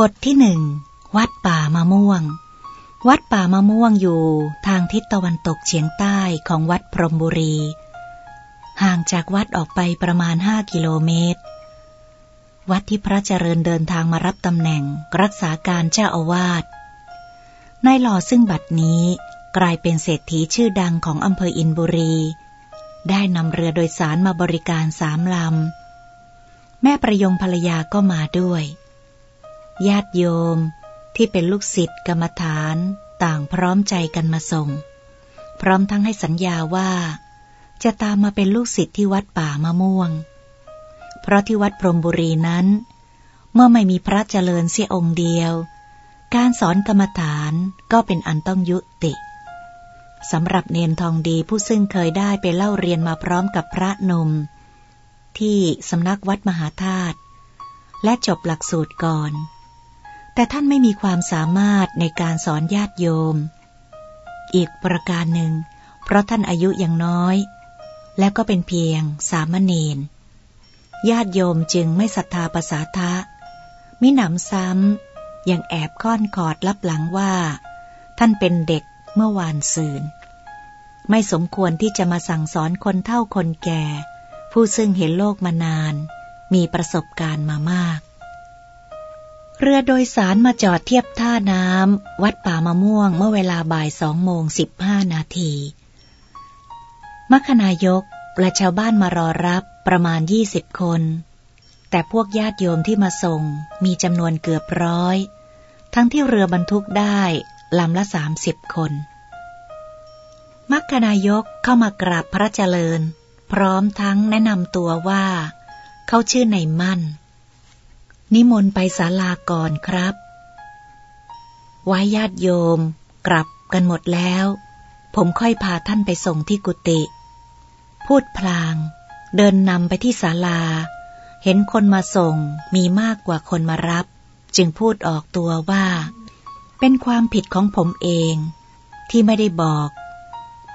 บทที่หนึ่งวัดป่ามะม่วง วัดป่ามะม่วงอยู่ทางทิศตะวันตกเฉียงใต้ของวัดพรมบุรี ห่างจากวัดออกไปประมาณห้ากิโลเมตร วัดที่พระเจริญเดินทางมารับตำแหน่งรักษาการเจ้าอาวาสนายหล่อซึ่งบัดนี้กลายเป็นเศรษฐีชื่อดังของอำเภออินบุรี ได้นำเรือโดยสารมาบริการสามลำ แม่ประยงภรรยาก็มาด้วย ญาติโยมที่เป็นลูกศิษย์กรรมฐานต่างพร้อมใจกันมาส่ง พร้อมทั้งให้สัญญาว่า จะตามมาเป็นลูกศิษย์ที่วัดป่ามะม่วง เพราะที่วัดพรมบุรีนั้น เมื่อไม่มีพระเจริญเสียองค์เดียว การสอนกรรมฐานก็เป็นอันต้องยุติสำหรับเนนทองดีผู้ซึ่งเคยได้ไปเล่าเรียนมาพร้อมกับพระนม ที่สำนักวัดมหาธาตุและจบหลักสูตรก่อน แต่ท่านไม่มีความสามารถในการสอนญาติโยม อีกประการหนึ่ง เพราะท่านอายุยังน้อย และก็เป็นเพียงสามเณรญาติโยมจึงไม่ศรัทธาภาษาทะ มิหนำซ้ำยังแอบค้อนขอดลับหลังว่า ท่านเป็นเด็กเมื่อวานซืน ไม่สมควรที่จะมาสั่งสอนคนเท่าคนแก่ ผู้ซึ่งเห็นโลกมานาน มีประสบการณ์มามาก เรือโดยสารมาจอดเทียบท่าน้ำวัดป่ามะม่วงเมื่อเวลาบ่ายสองโมงสิบห้านาทีมัคนายกและชาวบ้านมารอรับประมาณยี่สิบคน แต่พวกญาติโยมที่มาส่งมีจำนวนเกือบร้อย ทั้งที่เรือบรรทุกได้ลำละสามสิบคนมัคคนายกเข้ามากราบพระเจริญ พร้อมทั้งแนะนำตัวว่า เขาชื่อในมั่น นิมนต์ไปศาลาก่อนครับ ไว้ญาติโยม กลับกันหมดแล้ว ผมค่อยพาท่านไปส่งที่กุฏิ พูดพลาง เดินนำไปที่ศาลา เห็นคนมาส่งมีมากกว่าคนมารับ จึงพูดออกตัวว่า เป็นความผิดของผมเอง ที่ไม่ได้บอก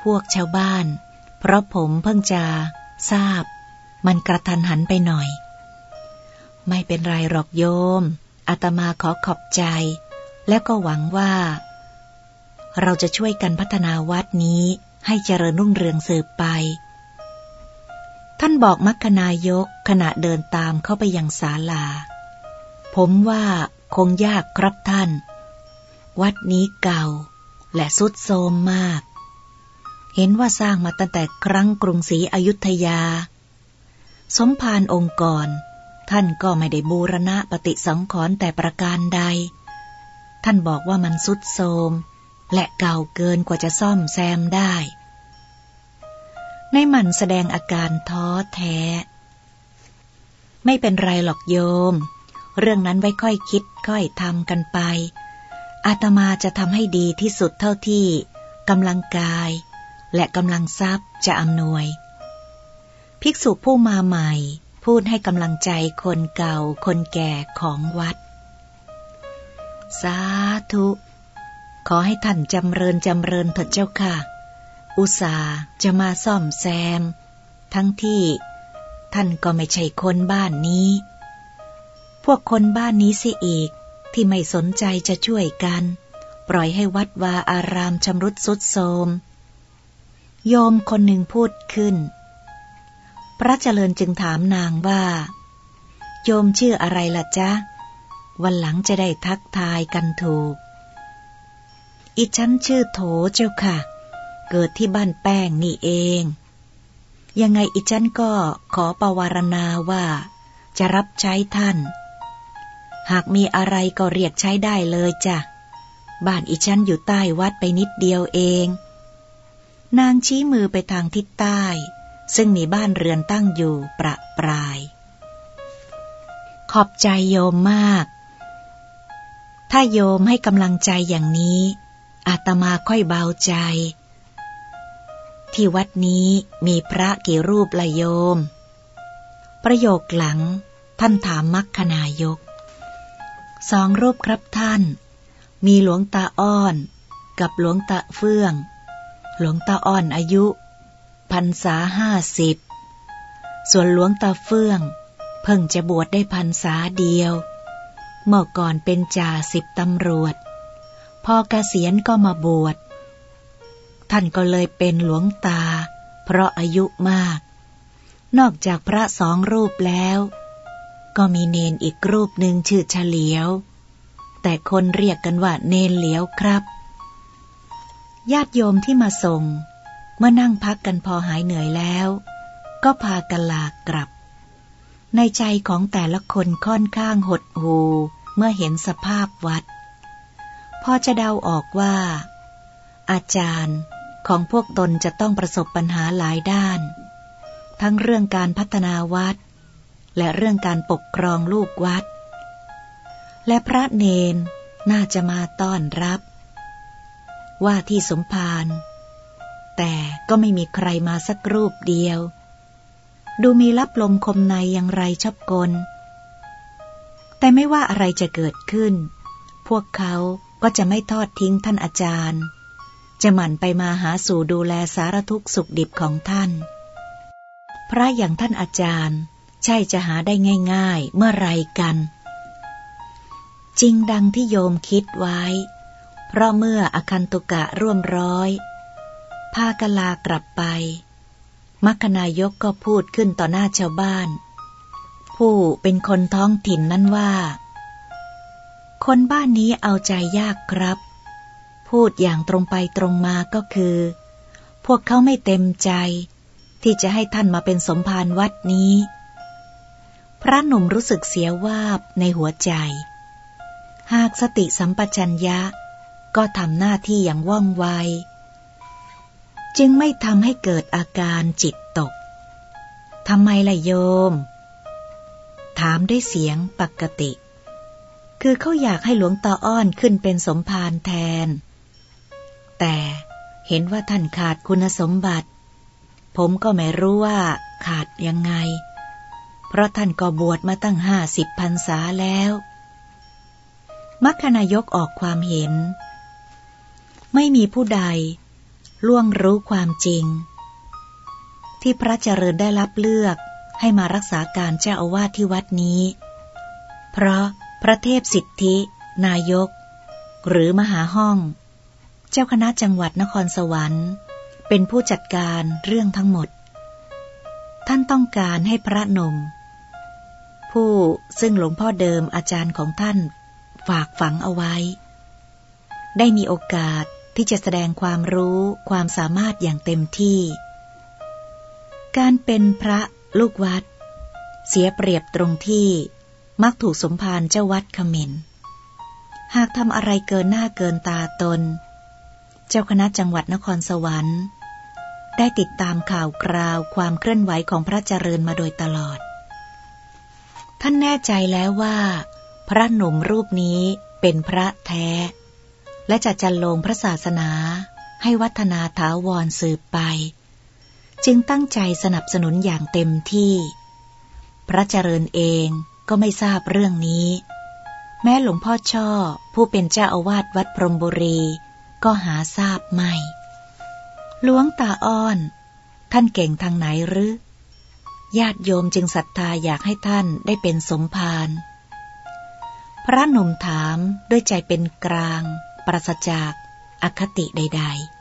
พวกชาวบ้าน เพราะผมเพิ่งจะทราบ มันกระทันหันไปหน่อย ไม่เป็นไรหรอกโยม อาตมาขอขอบใจ และก็หวังว่า เราจะช่วยกันพัฒนาวัดนี้ให้เจริญรุ่งเรืองสืบไป ท่านบอกมัคคณายกขณะเดินตามเข้าไปยังศาลา ผมว่าคงยากครับท่าน วัดนี้เก่า และสุดโทรมมาก เห็นว่าสร้างมาตั้งแต่ครั้งกรุงศรีอยุธยา สมภารองค์กร ท่านก็ไม่ได้บูรณะปฏิสังขรณ์แต่ประการใด ท่านบอกว่ามันสุดโทมและเก่าเกินกว่าจะซ่อมแซมได้ ในมันแสดงอาการท้อแท้ ไม่เป็นไรหรอกโยม เรื่องนั้นไว้ค่อยคิดค่อยทำกันไป อาตมาจะทำให้ดีที่สุดเท่าที่กำลังกาย และกำลังทรัพย์จะอำนวย ภิกษุผู้มาใหม่ พูดให้กำลังใจคนเก่าคนแก่ของวัด สาธุ ขอให้ท่านจำเริญจำเริญเถิดเจ้าค่ะ อุตสาจะมาซ่อมแซม ทั้งที่ ท่านก็ไม่ใช่คนบ้านนี้ พวกคนบ้านนี้สิอีกที่ไม่สนใจจะช่วยกัน ปล่อยให้วัดวาอารามชำรุดสุดโทมโยมคนหนึ่งพูดขึ้น พระเจริญจึงถามนางว่า โยมชื่ออะไรล่ะจ๊ะ วันหลังจะได้ทักทายกันถูก อีฉันชื่อโถเจ้าค่ะ เกิดที่บ้านแป้งนี่เอง ยังไงอีฉันก็ขอประวารณาว่า จะรับใช้ท่าน หากมีอะไรก็เรียกใช้ได้เลยจ้ะ บ้านอีฉันอยู่ใต้วัดไปนิดเดียวเอง นางชี้มือไปทางทิศใต้ ซึ่งมีบ้านเรือนตั้งอยู่ประปราย ขอบใจโยมมาก ถ้าโยมให้กำลังใจอย่างนี้ อาตมาค่อยเบาใจ ที่วัดนี้มีพระกี่รูปละโยม ประโยคหลังท่านถามมัคคณายก สองรูปครับท่าน มีหลวงตาอ้อน กับหลวงตาเฟื่อง หลวงตาอ้อนอายุ รรษาห้าสิบ ส่วนหลวงตาเฟื่อง เพิ่งจะบวชได้พรรษาเดียว เมื่อก่อนเป็นจ่าสิบตำรวจ พอเกษียณก็มาบวช ท่านก็เลยเป็นหลวงตา เพราะอายุมาก นอกจากพระสองรูปแล้ว ก็มีเนนอีกรูปหนึ่งชื่อเฉลียว แต่คนเรียกกันว่าเนนเหลียวครับญาติโยมที่มาส่ง เมื่อนั่งพักกันพอหายเหนื่อยแล้ว ก็พากันลากลับ ในใจของแต่ละคนค่อนข้างหดหูเมื่อเห็นสภาพวัด พอจะเดาออกว่า อาจารย์ของพวกตนจะต้องประสบปัญหาหลายด้าน ทั้งเรื่องการพัฒนาวัด และเรื่องการปกครองลูกวัด และพระเนนน่าจะมาต้อนรับ ว่าที่สมภาร แต่ก็ไม่มีใครมาสักรูปเดียว ดูมีรับลมคมในอย่างไรชอบกล แต่ไม่ว่าอะไรจะเกิดขึ้น พวกเขาก็จะไม่ทอดทิ้งท่านอาจารย์ จะหมั่นไปมาหาสู่ดูแลสารทุกข์สุขดิบของท่าน พระอย่างท่านอาจารย์ ใช่จะหาได้ง่าย ๆ เมื่อไรกัน จริงดังที่โยมคิดไว้ เพราะเมื่ออคันตุกะร่วมร้อย พากลากลับไป มัคคนายกก็พูดขึ้นต่อหน้าชาวบ้าน ผู้เป็นคนท้องถิ่นนั้นว่า คนบ้านนี้เอาใจยากครับ พูดอย่างตรงไปตรงมาก็คือ พวกเขาไม่เต็มใจ ที่จะให้ท่านมาเป็นสมภารวัดนี้ พระหนุ่มรู้สึกเสียวาบในหัวใจ หากสติสัมปชัญญะก็ทำหน้าที่อย่างว่องไว จึงไม่ทำให้เกิดอาการจิตตก ทำไมล่ะโยม ถามด้วยเสียงปกติ คือเขาอยากให้หลวงตาอ้อนขึ้นเป็นสมภารแทน แต่เห็นว่าท่านขาดคุณสมบัติ ผมก็ไม่รู้ว่าขาดยังไง เพราะท่านก็บวชมาตั้งห้าสิบพรรษาแล้วมัคคณายกออกความเห็น ไม่มีผู้ใด ล่วงรู้ความจริง ที่พระเจริญได้รับเลือกให้มารักษาการเจ้าอาวาสที่วัดนี้ เพราะพระเทพสิทธิ นายก หรือมหาห้อง เจ้าคณะจังหวัดนครสวรรค์ เป็นผู้จัดการเรื่องทั้งหมด ท่านต้องการให้พระนม ผู้ซึ่งหลวงพ่อเดิมอาจารย์ของท่านฝากฝังเอาไว้ ได้มีโอกาส ที่จะแสดงความรู้ความสามารถอย่างเต็มที่ การเป็นพระลูกวัด เสียเปรียบตรงที่มักถูกสมภารเจ้าวัดขมินหากทำอะไรเกินหน้าเกินตาตน เจ้าคณะจังหวัดนครสวรรค์ ได้ติดตามข่าวคราวความเคลื่อนไหวของพระเจริญมาโดยตลอด ท่านแน่ใจแล้วว่า พระหนุ่มรูปนี้เป็นพระแท้ และจะจันลงพระศาสนาให้วัฒนาถาวรสืบไป จึงตั้งใจสนับสนุนอย่างเต็มที่ พระเจริญเองก็ไม่ทราบเรื่องนี้ แม้หลวงพ่อช่อผู้เป็นเจ้าอาวาสวัดพรมบุรี ก็หาทราบไม่หลวงตาอ้อน ท่านเก่งทางไหนหรือญาติโยมจึงศรัทธาอยากให้ท่านได้เป็นสมภารพระหนุ่มถามด้วยใจเป็นกลาง ปราศจากอคติใด ๆ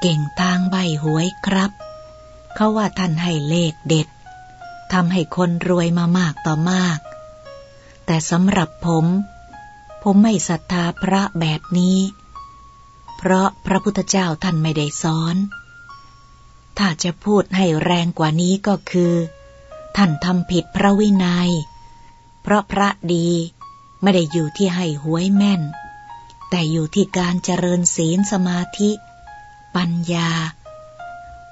เก่งทางใบหวยครับ เขาว่าท่านให้เลขเด็ดทำให้คนรวยมามากต่อมาก แต่สำหรับผม ผมไม่ศรัทธาพระแบบนี้ เพราะพระพุทธเจ้าท่านไม่ได้สอน ถ้าจะพูดให้แรงกว่านี้ก็คือ ท่านทำผิดพระวินยัย เพราะพระดีไม่ได้อยู่ที่ให้หวยแม่น แต่อยู่ที่การเจริญศีลสมาธิ ปัญญา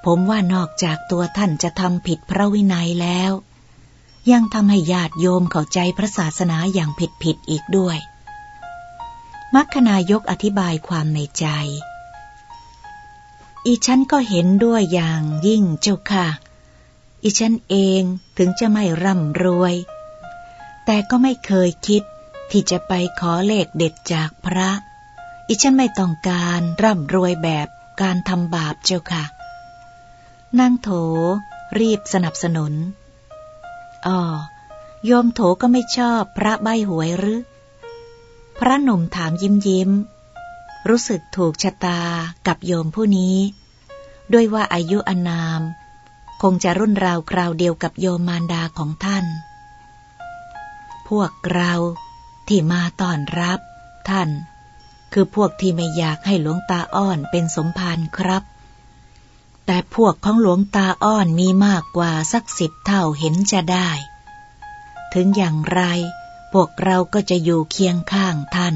ผมว่านอกจากตัวท่านจะทำผิดพระวินัยแล้ว ยังทำให้ญาติโยมเข้าใจพระศาสนาอย่างผิดผิดอีกด้วย มัคคณายกอธิบายความในใจ อีฉันก็เห็นด้วยอย่างยิ่งเจ้าค่ะ อีฉันเองถึงจะไม่ร่ำรวย แต่ก็ไม่เคยคิดที่จะไปขอเลขเด็ดจากพระ อีฉันไม่ต้องการร่ำรวยแบบการทำบาปเจ้าค่ะ นางโถรีบสนับสนุน อ๋อ โยมโถก็ไม่ชอบพระใบหวยหรือ พระหนุ่มถามยิ้มยิ้ม รู้สึกถูกชะตากับโยมผู้นี้ ด้วยว่าอายุอนาม คงจะรุ่นราวคราวเดียวกับโยมมารดาของท่าน พวกเราที่มาต้อนรับท่าน คือพวกที่ไม่อยากให้หลวงตาอ้อนเป็นสมภารครับ แต่พวกของหลวงตาอ้อนมีมากกว่าสักสิบเท่าเห็นจะได้ ถึงอย่างไร พวกเราก็จะอยู่เคียงข้างท่าน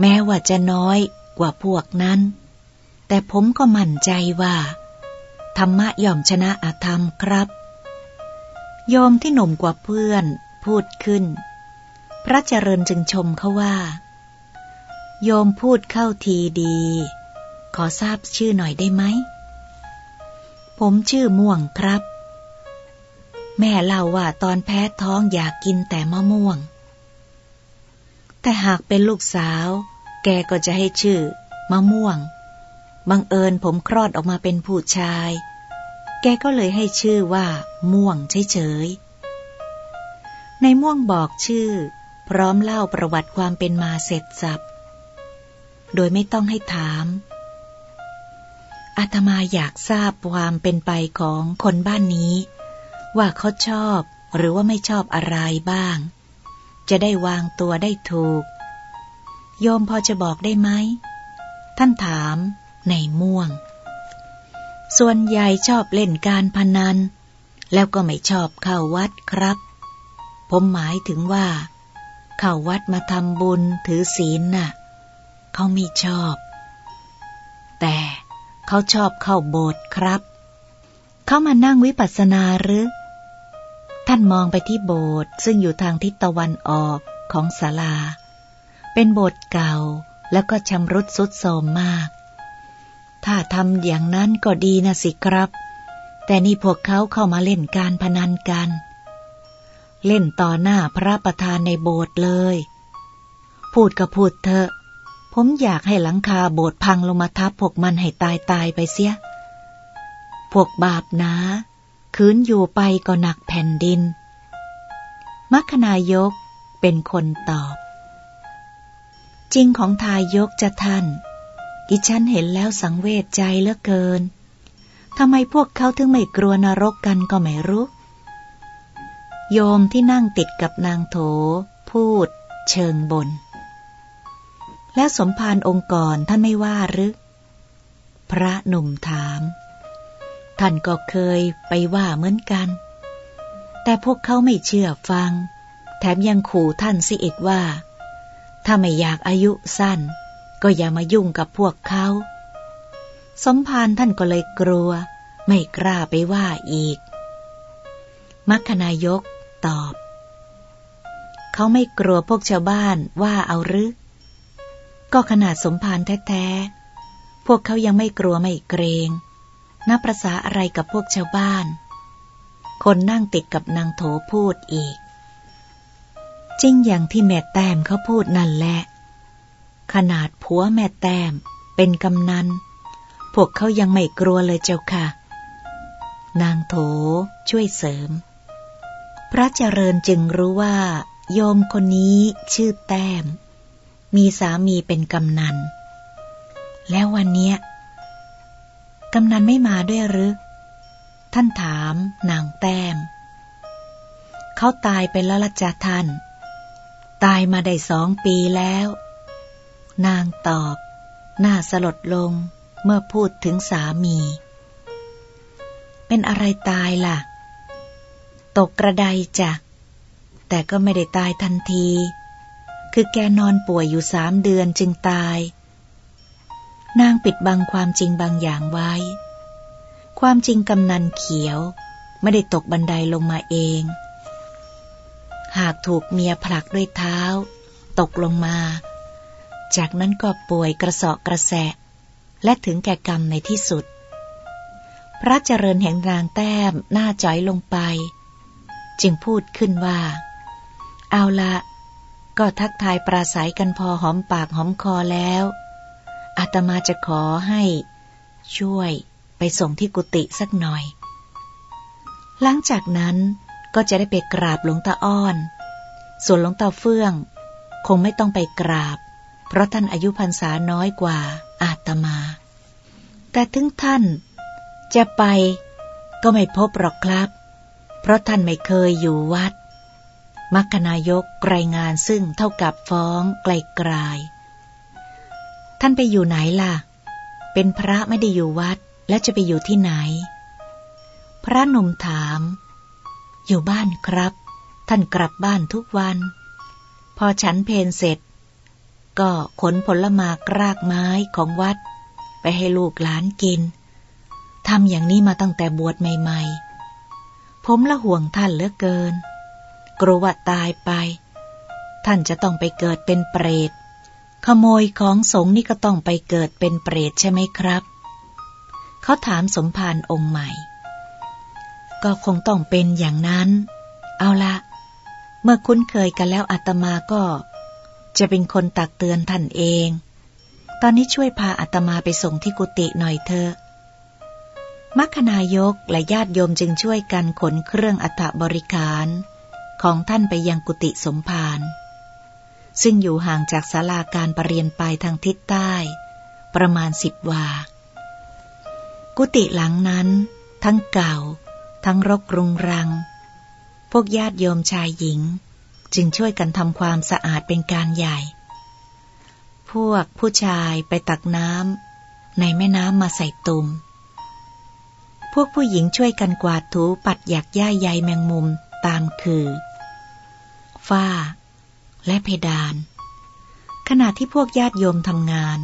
แม้ว่าจะน้อยกว่าพวกนั้น แต่ผมก็มั่นใจว่า ธรรมะย่อมชนะอาธรรมครับ โยมที่หนุ่มกว่าเพื่อนพูดขึ้น พระเจริญจึงชมเขาว่า โยมพูดเข้าทีดี ขอทราบชื่อหน่อยได้ไหม ผมชื่อม่วงครับ แม่เล่าว่าตอนแพ้ท้องอยากกินแต่มะม่วง แต่หากเป็นลูกสาว แกก็จะให้ชื่อ มะม่วง บังเอิญผมคลอดออกมาเป็นผู้ชาย แกก็เลยให้ชื่อว่า ม่วงเฉยๆ ในม่วงบอกชื่อ พร้อมเล่าประวัติความเป็นมาเสร็จสับ โดยไม่ต้องให้ถามอาตมาอยากทราบความเป็นไปของคนบ้านนี้ ว่าเขาชอบหรือว่าไม่ชอบอะไรบ้าง จะได้วางตัวได้ถูก โยมพอจะบอกได้ไหม ท่านถามในม่วง ส่วนใหญ่ชอบเล่นการพนัน แล้วก็ไม่ชอบเข้าวัดครับ ผมหมายถึงว่า เข้าวัดมาทำบุญถือศีลน่ะ เขาไม่ชอบ แต่เขาชอบเข้าโบสถ์ครับ เขามานั่งวิปัสสนาหรือ ท่านมองไปที่โบสถ์ซึ่งอยู่ทางทิศตะวันออกของศาลา เป็นโบสถ์เก่าแล้วก็ชำรุดสุดโทรมมาก ถ้าทำอย่างนั้นก็ดีนะสิครับ แต่นี่พวกเขาเข้ามาเล่นการพนันกัน เล่นต่อหน้าพระประธานในโบสถ์เลย พูดก็พูดเถอะ ผมอยากให้หลังคาโบสถ์พังลงมาทับพวกมันให้ตายตายไปเสีย พวกบาปนะ คืนอยู่ไปก็หนักแผ่นดิน มัคนายกเป็นคนตอบ จริงของทายกจะท่าน ดิฉันเห็นแล้วสังเวชใจเหลือเกินทำไมพวกเขาถึงไม่กลัวนรกกันก็ไม่รู้ โยมที่นั่งติดกับนางโถ พูด เชิงบน แล้วสมภารองค์ก่อนท่านไม่ว่าหรือ พระหนุ่มถาม ท่านก็เคยไปว่าเหมือนกัน แต่พวกเขาไม่เชื่อฟัง แถมยังขู่ท่านสิอีกว่า ถ้าไม่อยากอายุสั้น ก็อย่ามายุ่งกับพวกเขา สมภารท่านก็เลยกลัว ไม่กล้าไปว่าอีก มัคคณายกตอบ เขาไม่กลัวพวกชาวบ้านว่าเอาหรือก็ขนาดสมภารแท้ๆ พวกเขายังไม่กลัวไม่เกรง นับประษาอะไรกับพวกชาวบ้าน คนนั่งติดกับนางโถพูดอีก จริงอย่างที่แม่แต้มเขาพูดนั่นแหละ ขนาดผัวแม่แต้มเป็นกำนัน พวกเขายังไม่กลัวเลยเจ้าค่ะ นางโถช่วยเสริม พระเจริญจึงรู้ว่า โยมคนนี้ชื่อแต้ม มีสามีเป็นกำนัน แล้ววันเนี้ย กำนันไม่มาด้วยหรือ ท่านถามนางแต้ม เขาตายไปแล้วละจ้ะท่าน ตายมาได้สองปีแล้ว นางตอบหน้าสลดลงเมื่อพูดถึงสามี เป็นอะไรตายล่ะ ตกกระไดจ้ะ แต่ก็ไม่ได้ตายทันที คือแกนอนป่วยอยู่สามเดือนจึงตาย นางปิดบังความจริงบางอย่างไว้ ความจริงกำนันเขียว ไม่ได้ตกบันไดลงมาเอง หากถูกเมียผลักด้วยเท้า ตกลงมา จากนั้นก็ป่วยกระสาะกระแสะ และถึงแก่กรรมในที่สุด พระเจริญแห่งนางแต้มหน้าจ้อยลงไป จึงพูดขึ้นว่า เอาละก็ทักทายปราศัยกันพอหอมปากหอมคอแล้ว อาตมาจะขอให้ช่วยไปส่งที่กุฏิสักหน่อย หลังจากนั้นก็จะได้ไปกราบหลวงตาอ้อน ส่วนหลวงตาเฟื่อง คงไม่ต้องไปกราบ เพราะท่านอายุพรรษาน้อยกว่าอาตมา แต่ถึงท่านจะไปก็ไม่พบหรอกครับ เพราะท่านไม่เคยอยู่วัด มัคคนายกรายงานซึ่งเท่ากับฟ้องไกลกลาย ท่านไปอยู่ไหนล่ะ เป็นพระไม่ได้อยู่วัดแล้วจะไปอยู่ที่ไหน พระหนุ่มถาม อยู่บ้านครับ ท่านกลับบ้านทุกวัน พอฉันเพนเสร็จ ก็ขนผลมากรากไม้ของวัด ไปให้ลูกหลานกินทำอย่างนี้มาตั้งแต่บวชใหม่ๆ ผมละห่วงท่านเหลือเกิน กลัวว่าตายไป ท่านจะต้องไปเกิดเป็นเปรต ขโมยของสงนี่ก็ต้องไปเกิดเป็นเปรตใช่ไหมครับ เขาถามสมภารองค์ใหม่ ก็คงต้องเป็นอย่างนั้น เอาละ เมื่อคุ้นเคยกันแล้วอาตมาก็ จะเป็นคนตักเตือนท่านเอง ตอนนี้ช่วยพาอาตมาไปส่งที่กุฏิหน่อยเถอะมัคคณายกและญาติโยมจึงช่วยกันขนเครื่องอัฐบริการ ของท่านไปยังกุฏิสมภาร ซึ่งอยู่ห่างจากศาลาการประเรียนไปทางทิศใต้ ประมาณสิบวา กุฏิหลังนั้น ทั้งเก่า ทั้งรกรุงรัง พวกญาติโยมชายหญิง จึงช่วยกันทำความสะอาดเป็นการใหญ่ พวกผู้ชายไปตักน้ำในแม่น้ำมาใส่ตุ่มพวกผู้หญิงช่วยกันกวาดถูปัดหยักย่าใยแมงมุมตามคือ ฝ้า และเพดาน ขณะที่พวกญาติโยมทำงาน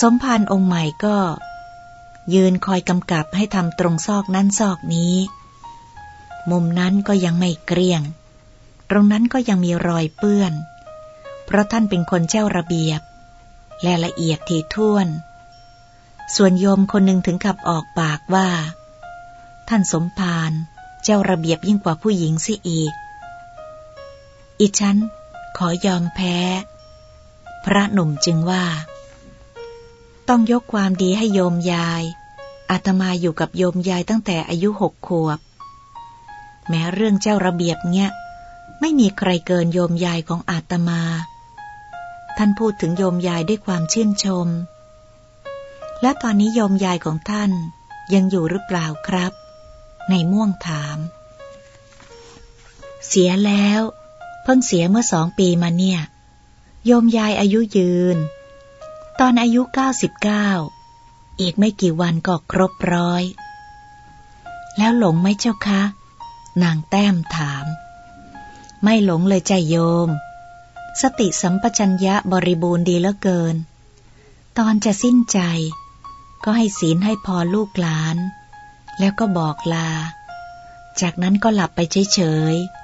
สมภารองค์ใหม่ก็ ยืนคอยกำกับให้ทำตรงซอกนั้นซอกนี้ มุมนั้นก็ยังไม่เกลี้ยง ตรงนั้นก็ยังมีรอยเปื้อน เพราะท่านเป็นคนเจ้าระเบียบ และละเอียดถี่ถ้วน ส่วนโยมคนหนึ่งถึงขับออกปากว่า ท่านสมภารเจ้าระเบียบยิ่งกว่าผู้หญิงสิอีก อีฉันขอยอมแพ้ พระหนุ่มจึงว่า ต้องยกความดีให้โยมยาย อาตมาอยู่กับโยมยายตั้งแต่อายุหกขวบ แม้เรื่องเจ้าระเบียบเนี่ยไม่มีใครเกินโยมยายของอาตมา ท่านพูดถึงโยมยายด้วยความชื่นชม และตอนนี้โยมยายของท่านยังอยู่หรือเปล่าครับ ในม่วงถาม เสียแล้ว เพิ่งเสียเมื่อสองปีมาเนี่ย โยมยายอายุยืน ตอนอายุเก้าสิบเก้าอีกไม่กี่วันก็ครบร้อย แล้วหลงไหมเจ้าคะ นางแต้มถาม ไม่หลงเลยใจโยม สติสัมปชัญญะบริบูรณ์ดีเหลือเกิน ตอนจะสิ้นใจ ก็ให้ศีลให้พอลูกหลาน แล้วก็บอกลา จากนั้นก็หลับไปเฉยๆ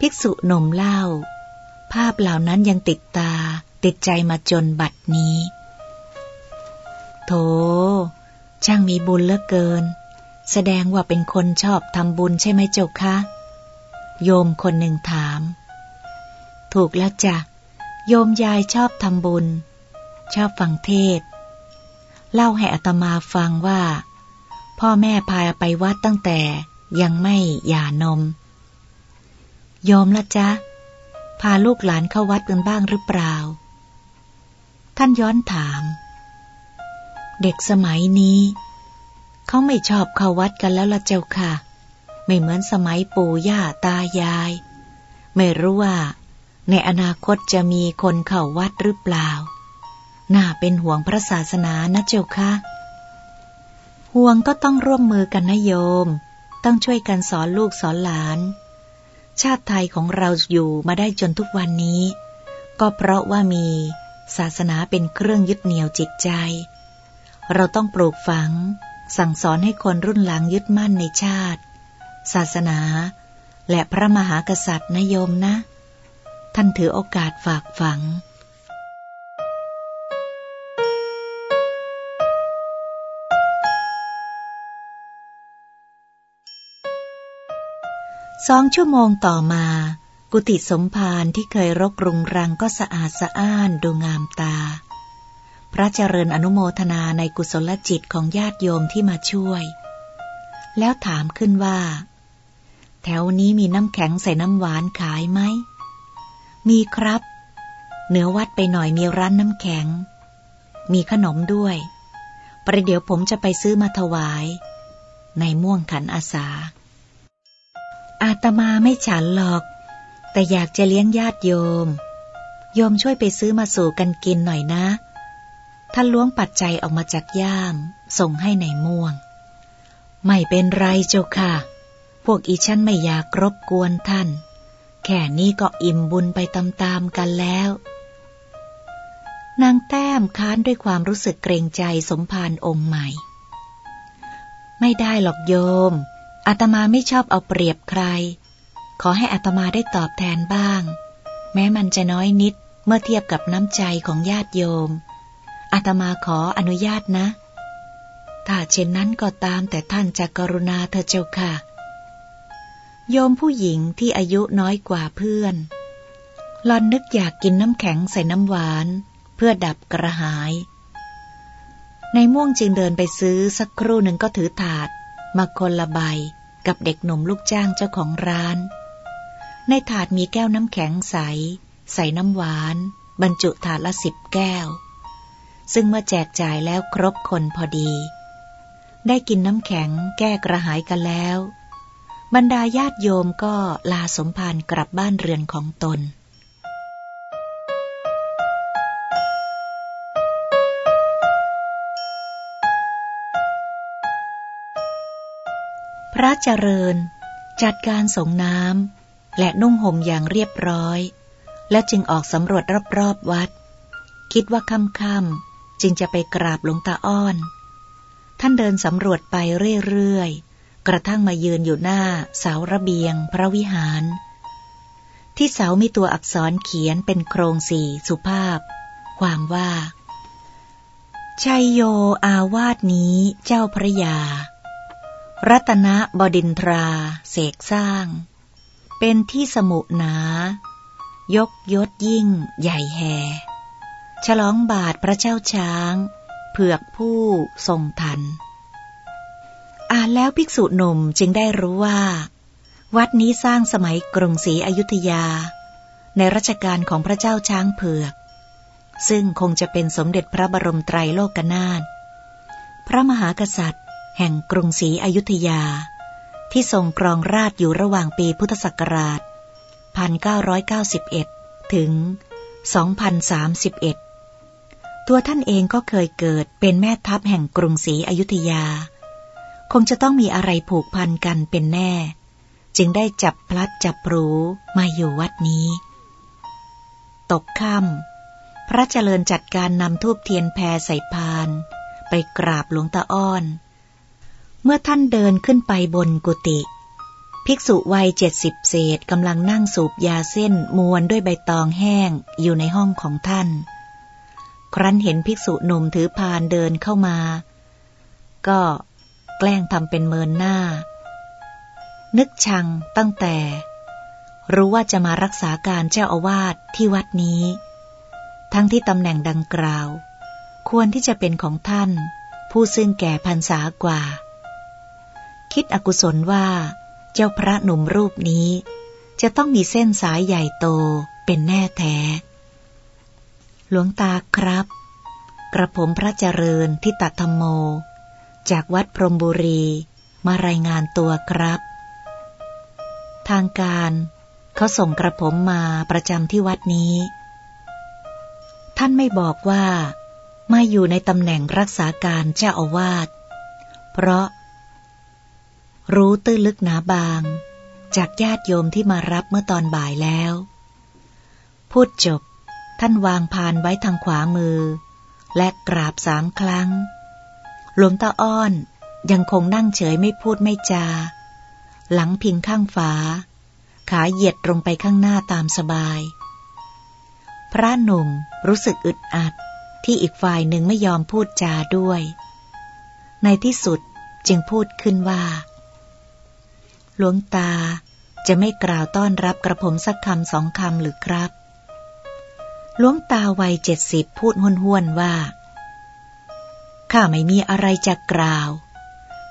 ภิกษุนมเล่า ภาพเหล่านั้นยังติดตา ติดใจมาจนบัดนี้ โถ ช่างมีบุญเหลือเกิน แสดงว่าเป็นคนชอบทำบุญใช่ไหมเจ้าคะ โยมคนหนึ่งถาม ถูกแล้วจ้ะ โยมยายชอบทำบุญ ชอบฟังเทศ เล่าให้อัตมาฟังว่า พ่อแม่พาไปวัดตั้งแต่ยังไม่หย่านม ยอมละจ๊ะ พาลูกหลานเข้าวัดกันบ้างหรือเปล่า ท่านย้อนถาม เด็กสมัยนี้ เขาไม่ชอบเข้าวัดกันแล้วละเจ้าค่ะ ไม่เหมือนสมัยปู่ย่าตายาย ไม่รู้ว่า ในอนาคตจะมีคนเข้าวัดหรือเปล่า น่าเป็นห่วงพระศาสนานะเจ้าค่ะ ห่วงก็ต้องร่วมมือกันนะโยม ต้องช่วยกันสอนลูกสอนหลาน ชาติไทยของเราอยู่มาได้จนทุกวันนี้ ก็เพราะว่ามีศาสนาเป็นเครื่องยึดเหนี่ยวจิตใจ เราต้องปลูกฝัง สั่งสอนให้คนรุ่นหลังยึดมั่นในชาติ ศาสนา และพระมหากษัตริย์นโยมนะ ท่านถือโอกาสฝากฝัง สองชั่วโมงต่อมา กุฏิสมภารที่เคยรกรุงรังก็สะอาดสะอ้านดูงามตา พระเจริญอนุโมทนาในกุศลจิตของญาติโยมที่มาช่วย แล้วถามขึ้นว่า แถวนี้มีน้ำแข็งใส่น้ำหวานขายไหม มีครับ เหนือวัดไปหน่อยมีร้านน้ำแข็ง มีขนมด้วย ประเดี๋ยวผมจะไปซื้อมาถวาย ในม่วงขันอาสา อาตมาไม่ฉันหรอก แต่อยากจะเลี้ยงญาติโยม โยมช่วยไปซื้อมาสู่กันกินหน่อยนะ ท่านล้วงปัจจัยออกมาจากย่าม ส่งให้ในม่วง ไม่เป็นไรเจ้าค่ะ พวกอีฉันไม่อยากรบกวนท่าน แค่นี้ก็อิ่มบุญไปตามๆกันแล้ว นางแต้มค้านด้วยความรู้สึกเกรงใจสมภารองค์ใหม่ ไม่ได้หรอกโยม อาตมาไม่ชอบเอาเปรียบใคร ขอให้อาตมาได้ตอบแทนบ้าง แม้มันจะน้อยนิดเมื่อเทียบกับน้ำใจของญาติโยม อาตมาขออนุญาตนะ ถ้าเช่นนั้นก็ตามแต่ท่านจะกรุณาเธอเจ้าค่ะ โยมผู้หญิงที่อายุน้อยกว่าเพื่อนหลอนนึกอยากกินน้ำแข็งใส่น้ำหวาน เพื่อดับกระหาย ในม่วงจึงเดินไปซื้อสักครู่หนึ่งก็ถือถาดมาคนละใบ กับเด็กหนุ่มลูกจ้างเจ้าของร้าน ในถาดมีแก้วน้ำแข็งใส ใส่น้ำหวาน บรรจุถาดละสิบแก้ว ซึ่งเมื่อแจกจ่ายแล้วครบคนพอดี ได้กินน้ำแข็งแก้กระหายกันแล้ว บรรดาญาติโยมก็ลาสมภารกลับบ้านเรือนของตน พระเจริญ จัดการสงน้ำและนุ่งห่มอย่างเรียบร้อย และจึงออกสำรวจรอบๆวัด คิดว่าค่ำจึงจะไปกราบหลวงตาอ้อน ท่านเดินสำรวจไปเรื่อยๆ กระทั่งมายืนอยู่หน้าเสาระเบียง พระวิหาร ที่เสามีตัวอักษรเขียนเป็นโครงสี่สุภาพ ความว่าชัยโยอาวาสนี้เจ้าพระยา รัตนบดินทรา เสกสร้าง เป็นที่สมุนา ยกยศยิ่ง ใหญ่แห่ฉลองบาทพระเจ้าช้าง เผือกผู้ทรงทัน อ่านแล้วภิกษุหนุ่มจึงได้รู้ว่า วัดนี้สร้างสมัยกรุงศรีอยุธยา ในรัชกาลของพระเจ้าช้างเผือก ซึ่งคงจะเป็นสมเด็จพระบรมไตรโลกนาถพระมหากษัตริย์ แห่งกรุงศรีอยุธยา ที่ทรงครองราชอยู่ระหว่างปีพุทธศักราช 1991 ถึง 2031 ตัวท่านเองก็เคยเกิดเป็นแม่ทัพแห่งกรุงศรีอยุธยา คงจะต้องมีอะไรผูกพันกันเป็นแน่ จึงได้จับพลัดจับรู้มาอยู่วัดนี้ ตกค่ำพระเจริญจัดการนำทูบเทียนแพรใส่พาน ไปกราบหลวงตาอ้อน เมื่อท่านเดินขึ้นไปบนกุฏิภิกษุวัยเจ็ดสิบเศษกำลังนั่งสูบยาเส้นมวนด้วยใบตองแห้งอยู่ในห้องของท่าน ครั้นเห็นภิกษุหนุ่มถือพานเดินเข้ามา ก็แกล้งทำเป็นเมินหน้า นึกชังตั้งแต่ รู้ว่าจะมารักษาการเจ้าอาวาสที่วัดนี้ ทั้งที่ตำแหน่งดังกล่าว ควรที่จะเป็นของท่าน ผู้ซึ่งแก่พรรษากว่า คิดอกุศลว่า เจ้าพระหนุ่มรูปนี้ จะต้องมีเส้นสายใหญ่โตเป็นแน่แท้ หลวงตาครับ กระผมพระเจริญที่ตัดธรรมโม จากวัดพรมบุรี มารายงานตัวครับ ทางการเขาส่งกระผมมาประจำที่วัดนี้ ท่านไม่บอกว่า มาอยู่ในตำแหน่งรักษาการเจ้าอาวาส เพราะ รู้ตื้นลึกหนาบาง จากญาติโยมที่มารับเมื่อตอนบ่ายแล้ว พูดจบ ท่านวางพานไว้ทางขวามือ และกราบสามครั้ง หลวงตาอ้อนยังคงนั่งเฉยไม่พูดไม่จา หลังพิงข้างฝา ขาเหยียดตรงไปข้างหน้าตามสบาย พระหนุ่มรู้สึกอึดอัดที่อีกฝ่ายหนึ่งไม่ยอมพูดจาด้วย ในที่สุดจึงพูดขึ้นว่า หลวงตาจะไม่กล่าวต้อนรับกระผมสักคำสองคำหรือครับหลวงตาวัยเจ็ดสิบพูดห้วนๆว่า ข้าไม่มีอะไรจะกล่าว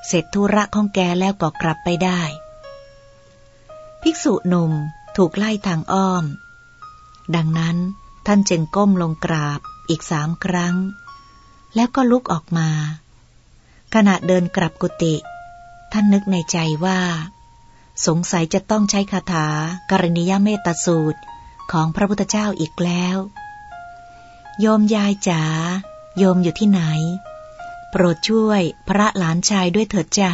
เสร็จธุระของแกแล้วก็กลับไปได้ ภิกษุหนุ่มถูกไล่ทางอ้อม ดังนั้นท่านจึงก้มลงกราบอีกสามครั้ง แล้วก็ลุกออกมา ขณะเดินกลับกุฏิท่านนึกในใจว่า สงสัยจะต้องใช้คาถากรณียเมตสูตรของพระพุทธเจ้าอีกแล้ว โยมยายจ๋า โยมอยู่ที่ไหน โปรดช่วยพระหลานชายด้วยเถิดจ้ะ